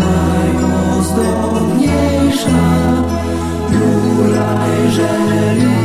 najozdobniejsza Lulajże linijko